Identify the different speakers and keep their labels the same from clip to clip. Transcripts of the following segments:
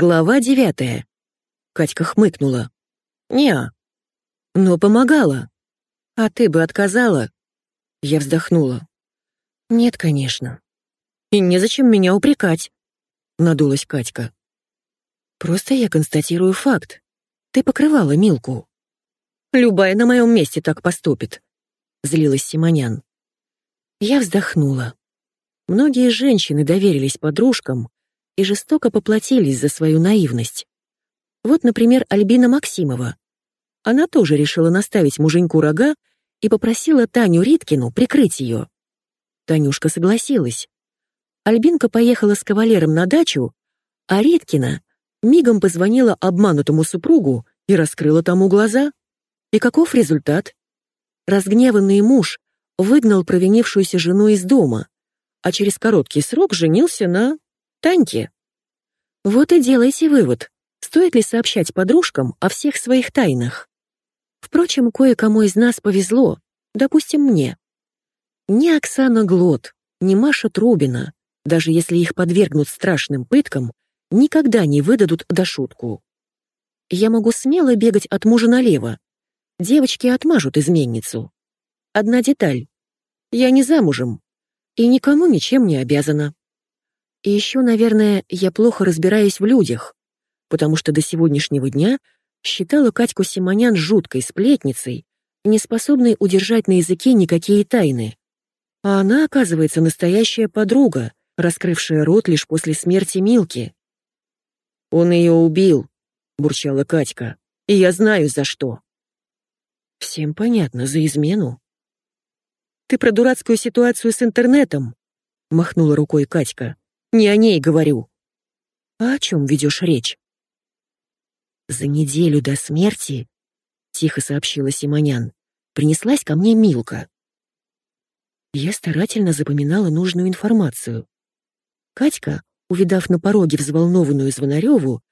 Speaker 1: Глава девятая. Катька хмыкнула. «Не, но помогала. А ты бы отказала?» Я вздохнула. «Нет, конечно. И незачем меня упрекать», — надулась Катька. «Просто я констатирую факт. Ты покрывала Милку». «Любая на моем месте так поступит», — злилась Симонян. Я вздохнула. Многие женщины доверились подружкам и жестоко поплатились за свою наивность. Вот, например, Альбина Максимова. Она тоже решила наставить муженьку рога и попросила Таню Риткину прикрыть ее. Танюшка согласилась. Альбинка поехала с кавалером на дачу, а Риткина мигом позвонила обманутому супругу и раскрыла тому глаза. И каков результат? Разгневанный муж выгнал провинившуюся жену из дома, а через короткий срок женился на Таньке. Вот и делайте вывод, стоит ли сообщать подружкам о всех своих тайнах. Впрочем, кое-кому из нас повезло, допустим, мне. Ни Оксана Глот, ни Маша Трубина, даже если их подвергнут страшным пыткам, никогда не выдадут до шутку. Я могу смело бегать от мужа налево. Девочки отмажут изменницу. Одна деталь. Я не замужем и никому ничем не обязана. И еще, наверное, я плохо разбираюсь в людях, потому что до сегодняшнего дня считала Катьку Симонян жуткой сплетницей, не способной удержать на языке никакие тайны. А она, оказывается, настоящая подруга, раскрывшая рот лишь после смерти Милки. «Он ее убил», — бурчала Катька, — «и я знаю, за что». «Всем понятно, за измену». «Ты про дурацкую ситуацию с интернетом?» — махнула рукой Катька. «Не о ней говорю». «А о чем ведешь речь?» «За неделю до смерти», — тихо сообщила Симонян, — «принеслась ко мне Милка». Я старательно запоминала нужную информацию. Катька, увидав на пороге взволнованную Звонареву,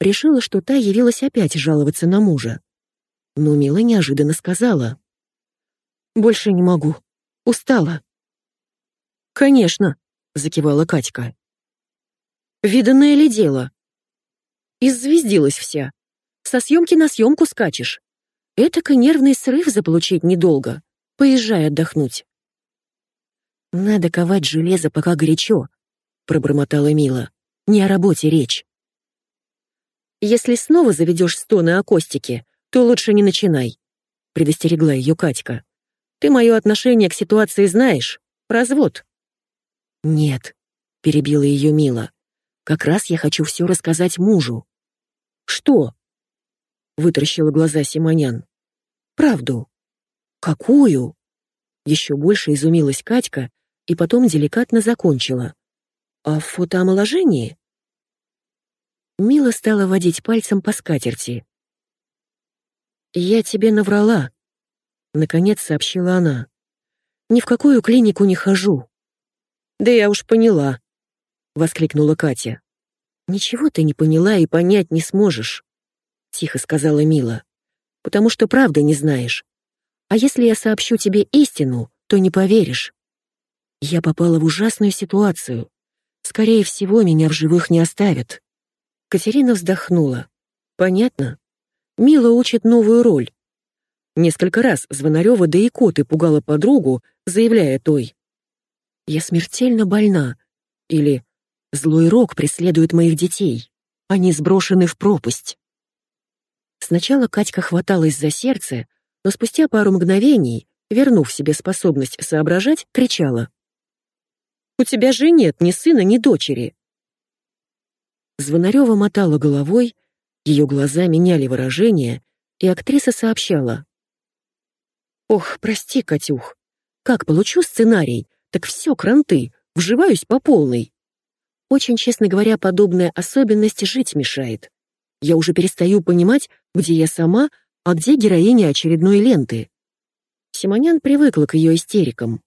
Speaker 1: решила, что та явилась опять жаловаться на мужа. Но Мила неожиданно сказала. «Больше не могу. Устала». «Конечно», — закивала Катька. «Виданное ли дело?» Иззвездилась вся. Со съемки на съемку скачешь. Этак и нервный срыв заполучить недолго. Поезжай отдохнуть. «Надо ковать железо, пока горячо», — пробормотала Мила. «Не о работе речь». «Если снова заведешь стоны о Костике, то лучше не начинай», — предостерегла ее Катька. «Ты мое отношение к ситуации знаешь. Развод». «Нет», — перебила ее Мила. «Как раз я хочу все рассказать мужу». «Что?» — вытаращила глаза Симонян. «Правду». «Какую?» Еще больше изумилась Катька и потом деликатно закончила. «А в фотоомоложении?» Мила стала водить пальцем по скатерти. «Я тебе наврала», — наконец сообщила она. «Ни в какую клинику не хожу». «Да я уж поняла», — воскликнула Катя. «Ничего ты не поняла и понять не сможешь тихо сказала Мила. «Потому что правды не знаешь. А если я сообщу тебе истину, то не поверишь. Я попала в ужасную ситуацию. Скорее всего, меня в живых не оставят». Катерина вздохнула. «Понятно. Мила учит новую роль. Несколько раз Звонарева да и коты пугала подругу, заявляя той. «Я смертельно больна» или «Злой рок преследует моих детей. Они сброшены в пропасть». Сначала Катька хваталась за сердце, но спустя пару мгновений, вернув себе способность соображать, кричала. «У тебя же нет ни сына, ни дочери!» Звонарева мотала головой, ее глаза меняли выражение, и актриса сообщала. «Ох, прости, Катюх, как получу сценарий, так все кранты, вживаюсь по полной. Очень, честно говоря, подобная особенность жить мешает. Я уже перестаю понимать, где я сама, а где героиня очередной ленты. Симонян привыкла к ее истерикам,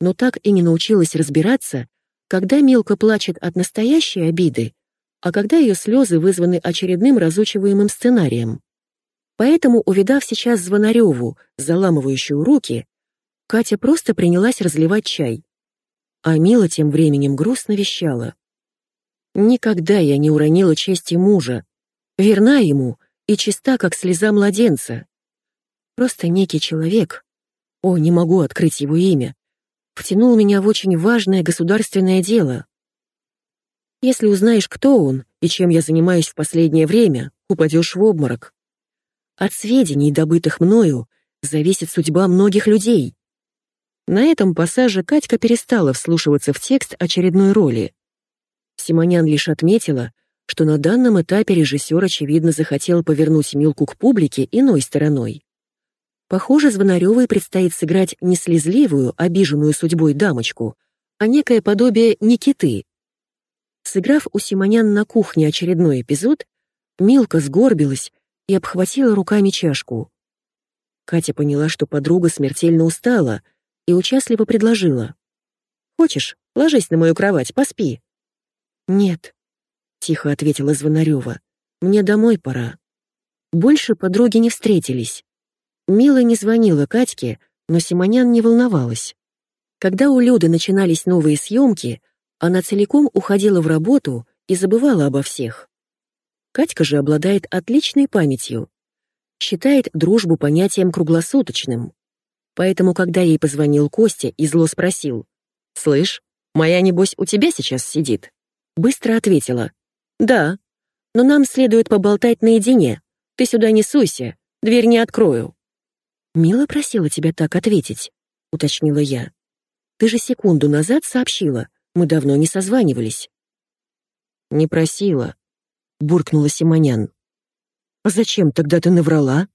Speaker 1: но так и не научилась разбираться, когда Милка плачет от настоящей обиды, а когда ее слезы вызваны очередным разучиваемым сценарием. Поэтому, увидав сейчас Звонареву, заламывающую руки, Катя просто принялась разливать чай. А Мила тем временем грустно вещала. Никогда я не уронила чести мужа, верна ему и чиста, как слеза младенца. Просто некий человек, о, не могу открыть его имя, втянул меня в очень важное государственное дело. Если узнаешь, кто он и чем я занимаюсь в последнее время, упадешь в обморок. От сведений, добытых мною, зависит судьба многих людей. На этом пассаже Катька перестала вслушиваться в текст очередной роли. Симонян лишь отметила, что на данном этапе режиссер, очевидно, захотел повернуть Милку к публике иной стороной. Похоже, Звонарёвой предстоит сыграть не слезливую, обиженную судьбой дамочку, а некое подобие Никиты. Сыграв у Симонян на кухне очередной эпизод, Милка сгорбилась и обхватила руками чашку. Катя поняла, что подруга смертельно устала, и участливо предложила. «Хочешь, ложись на мою кровать, поспи». «Нет», — тихо ответила Звонарева, — «мне домой пора». Больше подруги не встретились. Мила не звонила Катьке, но Симонян не волновалась. Когда у Люды начинались новые съемки, она целиком уходила в работу и забывала обо всех. Катька же обладает отличной памятью. Считает дружбу понятием круглосуточным. Поэтому, когда ей позвонил Костя и зло спросил, «Слышь, моя, небось, у тебя сейчас сидит?» Быстро ответила, «Да, но нам следует поболтать наедине. Ты сюда не суйся, дверь не открою». «Мила просила тебя так ответить», — уточнила я. «Ты же секунду назад сообщила, мы давно не созванивались». «Не просила», — буркнула Симонян. «А зачем тогда ты наврала?»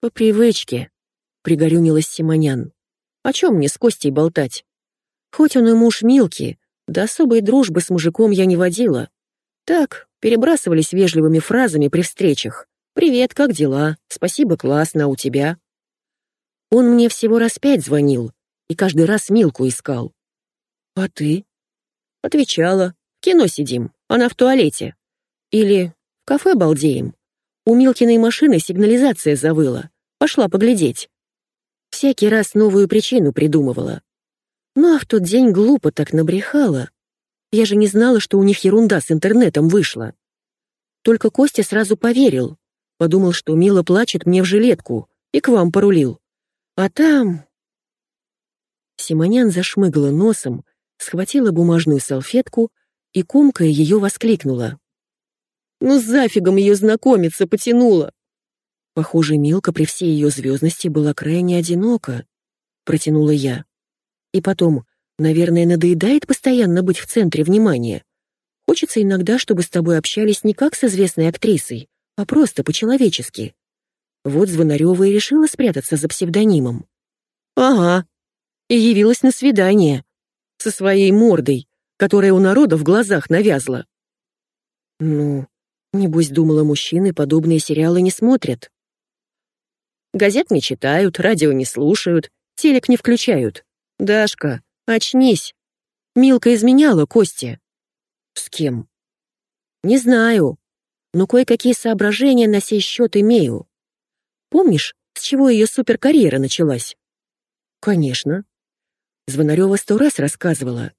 Speaker 1: «По привычке», — пригорюнилась Симонян. «О чем мне с Костей болтать? Хоть он и муж Милки, да особой дружбы с мужиком я не водила. Так, перебрасывались вежливыми фразами при встречах. «Привет, как дела? Спасибо, классно, а у тебя?» Он мне всего раз пять звонил и каждый раз Милку искал. А ты? Отвечала. В кино сидим, она в туалете. Или в кафе балдеем. У Милкиной машины сигнализация завыла. Пошла поглядеть. Всякий раз новую причину придумывала. Ну а в тот день глупо так набрехала. Я же не знала, что у них ерунда с интернетом вышла. Только Костя сразу поверил. Подумал, что Мила плачет мне в жилетку, и к вам порулил. А там... Симонян зашмыгала носом, схватила бумажную салфетку и, комкая ее, воскликнула. «Ну, зафигом ее знакомиться потянула!» Похоже, Милка при всей ее звездности была крайне одинока, протянула я. И потом, наверное, надоедает постоянно быть в центре внимания. Хочется иногда, чтобы с тобой общались не как с известной актрисой, а просто по-человечески. Вот Звонарева и решила спрятаться за псевдонимом. Ага. И явилась на свидание. Со своей мордой, которая у народа в глазах навязла. Ну, небось, думала, мужчины подобные сериалы не смотрят. Газет не читают, радио не слушают, телек не включают. Дашка, очнись. Милка изменяла Косте. С кем? Не знаю, но кое-какие соображения на сей счет имею. Помнишь, с чего ее суперкарьера началась? Конечно. Звонарева сто раз рассказывала.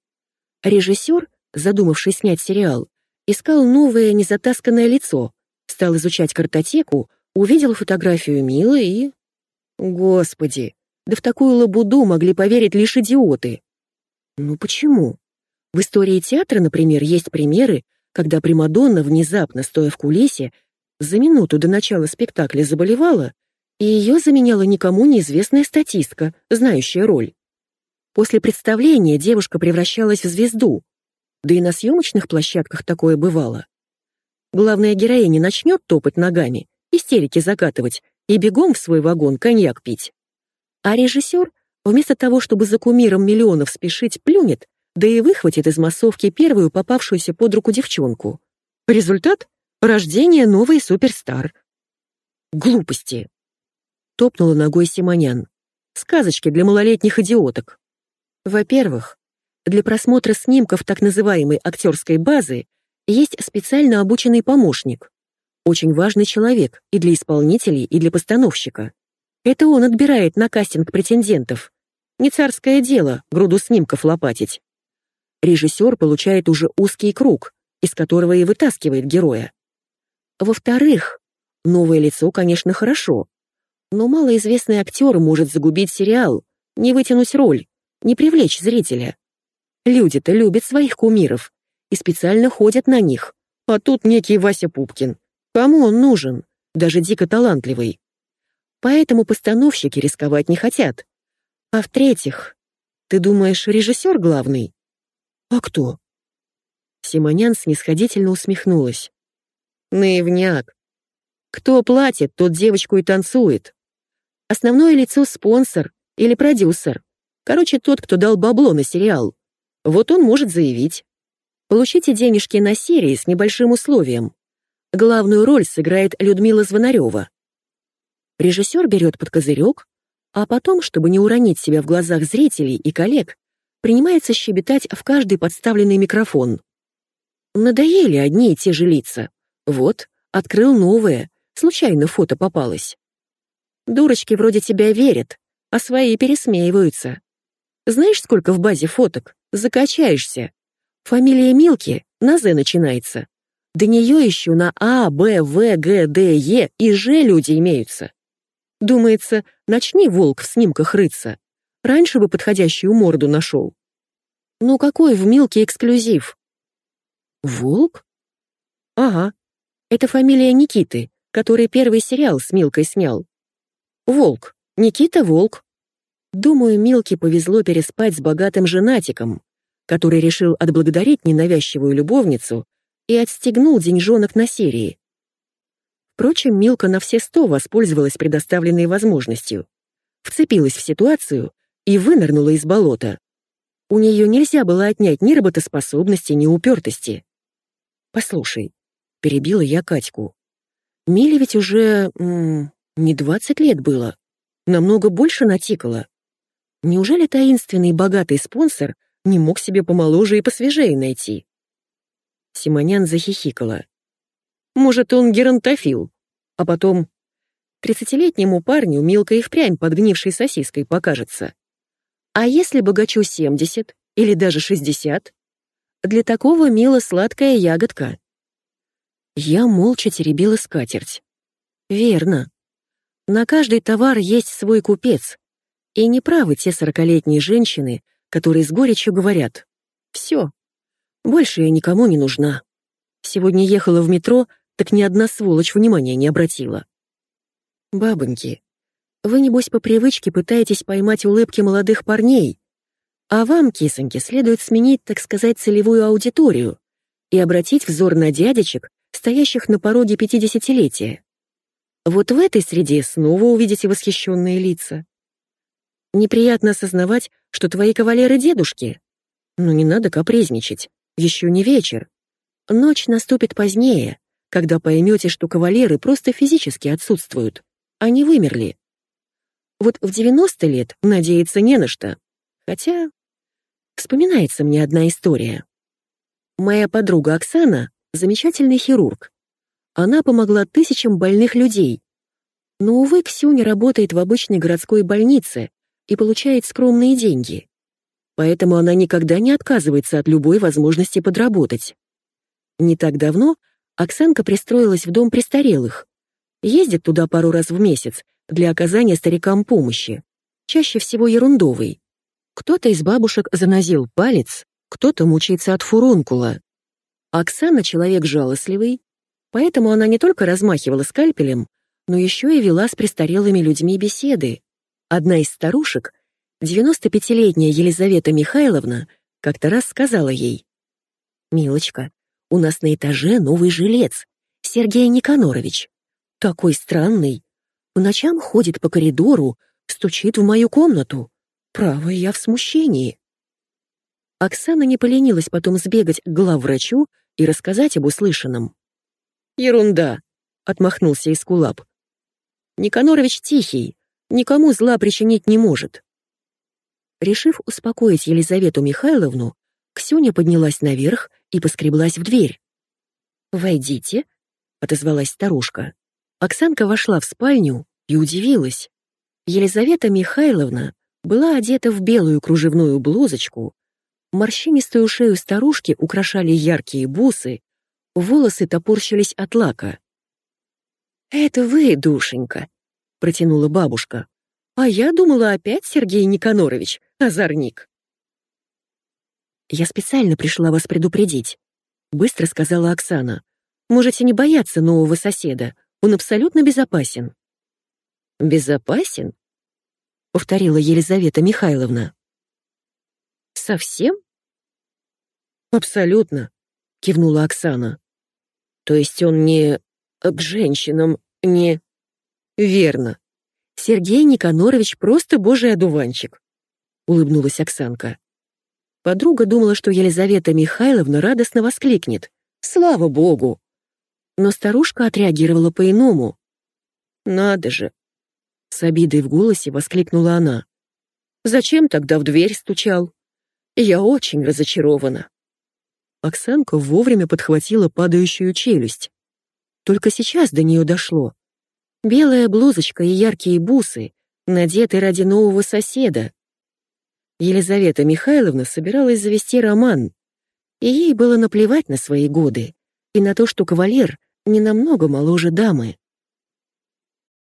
Speaker 1: Режиссер, задумавший снять сериал, искал новое незатасканное лицо, стал изучать картотеку, увидел фотографию Милы и... Господи, да в такую лабуду могли поверить лишь идиоты. Ну почему? В истории театра, например, есть примеры, когда Примадонна, внезапно стоя в кулисе, за минуту до начала спектакля заболевала, и ее заменяла никому неизвестная статистка, знающая роль. После представления девушка превращалась в звезду, да и на съемочных площадках такое бывало. Главная героиня начнет топать ногами, истерики закатывать и бегом в свой вагон коньяк пить. А режиссер, вместо того, чтобы за кумиром миллионов спешить, плюнет, да и выхватит из массовки первую попавшуюся под руку девчонку. Результат Рождение новый суперстар. Глупости. Топнула ногой Симонян. Сказочки для малолетних идиоток. Во-первых, для просмотра снимков так называемой актерской базы есть специально обученный помощник. Очень важный человек и для исполнителей, и для постановщика. Это он отбирает на кастинг претендентов. Не царское дело груду снимков лопатить. Режиссер получает уже узкий круг, из которого и вытаскивает героя. Во-вторых, новое лицо, конечно, хорошо, но малоизвестный актер может загубить сериал, не вытянуть роль, не привлечь зрителя. Люди-то любят своих кумиров и специально ходят на них, а тут некий Вася Пупкин. Кому он нужен? Даже дико талантливый. Поэтому постановщики рисковать не хотят. А в-третьих, ты думаешь, режиссер главный? А кто? Симонян снисходительно усмехнулась. Наивняк. Кто платит, тот девочку и танцует. Основное лицо — спонсор или продюсер. Короче, тот, кто дал бабло на сериал. Вот он может заявить. Получите денежки на серии с небольшим условием. Главную роль сыграет Людмила Звонарева. Режиссер берет под козырек, а потом, чтобы не уронить себя в глазах зрителей и коллег, принимается щебетать в каждый подставленный микрофон. Надоели одни и те же лица. Вот, открыл новое, случайно фото попалось. Дурочки вроде тебя верят, а свои пересмеиваются. Знаешь, сколько в базе фоток? Закачаешься. Фамилия Милки на «З» начинается. До нее еще на А, Б, В, Г, Д, Е и Ж люди имеются. Думается, начни волк в снимках рыться. Раньше бы подходящую морду нашел. Ну какой в Милке эксклюзив? Волк? Ага. Это фамилия Никиты, который первый сериал с Милкой снял. Волк. Никита Волк. Думаю, Милке повезло переспать с богатым женатиком, который решил отблагодарить ненавязчивую любовницу и отстегнул деньжонок на серии. Впрочем, Милка на все сто воспользовалась предоставленной возможностью. Вцепилась в ситуацию и вынырнула из болота. У нее нельзя было отнять ни работоспособности, ни упертости. «Послушай», — перебила я Катьку, — «Миле ведь уже м, не двадцать лет было, намного больше натикала. Неужели таинственный богатый спонсор не мог себе помоложе и посвежее найти?» Симонян захихикала. Может, он геронтофил. А потом... Тридцатилетнему парню Милка и впрямь подгнившей сосиской покажется. А если богачу 70 или даже 60? Для такого Мила сладкая ягодка. Я молча теребила скатерть. Верно. На каждый товар есть свой купец. И неправы те сорокалетние женщины, которые с горечью говорят «Все, больше я никому не нужна». Сегодня ехала в метро, так ни одна сволочь внимания не обратила. Бабоньки, вы, небось, по привычке пытаетесь поймать улыбки молодых парней, а вам, кисоньки, следует сменить, так сказать, целевую аудиторию и обратить взор на дядечек, стоящих на пороге пятидесятилетия. Вот в этой среде снова увидите восхищенные лица. Неприятно осознавать, что твои кавалеры дедушки. Но не надо капризничать, еще не вечер. Ночь наступит позднее, когда поймете, что кавалеры просто физически отсутствуют. Они вымерли. Вот в 90 лет надеяться не на что. Хотя... Вспоминается мне одна история. Моя подруга Оксана — замечательный хирург. Она помогла тысячам больных людей. Но, увы, Ксюня работает в обычной городской больнице и получает скромные деньги. Поэтому она никогда не отказывается от любой возможности подработать. Не так давно Оксанка пристроилась в дом престарелых. Ездит туда пару раз в месяц для оказания старикам помощи. Чаще всего ерундовой. Кто-то из бабушек занозил палец, кто-то мучается от фурункула. Оксана человек жалостливый, поэтому она не только размахивала скальпелем, но еще и вела с престарелыми людьми беседы. Одна из старушек, 95-летняя Елизавета Михайловна, как-то раз сказала ей, «Милочка, у нас на этаже новый жилец, Сергей Никанорович. Такой странный. По ночам ходит по коридору, стучит в мою комнату. Право, я в смущении. Оксана не поленилась потом сбегать к главврачу и рассказать об услышанном. «Ерунда», — отмахнулся Искулап. «Никанорович тихий, никому зла причинить не может». Решив успокоить Елизавету Михайловну, Ксюня поднялась наверх и поскреблась в дверь. «Войдите», — отозвалась старушка. Оксанка вошла в спальню и удивилась. Елизавета Михайловна была одета в белую кружевную блузочку, морщинистую шею старушки украшали яркие бусы, волосы топорщились от лака. «Это вы, душенька», — протянула бабушка. «А я думала опять Сергей Никанорович, озорник». «Я специально пришла вас предупредить», — быстро сказала Оксана. «Можете не бояться нового соседа, он абсолютно безопасен». «Безопасен?» — повторила Елизавета Михайловна. «Совсем?» «Абсолютно», — кивнула Оксана. «То есть он не... к женщинам не...» «Верно. Сергей Никанорович просто божий одуванчик», — улыбнулась Оксанка. Подруга думала, что Елизавета Михайловна радостно воскликнет. «Слава Богу!» Но старушка отреагировала по-иному. «Надо же!» С обидой в голосе воскликнула она. «Зачем тогда в дверь стучал? Я очень разочарована». Оксанка вовремя подхватила падающую челюсть. Только сейчас до нее дошло. Белая блузочка и яркие бусы, надеты ради нового соседа, Елизавета Михайловна собиралась завести роман, и ей было наплевать на свои годы и на то, что кавалер не намного моложе дамы.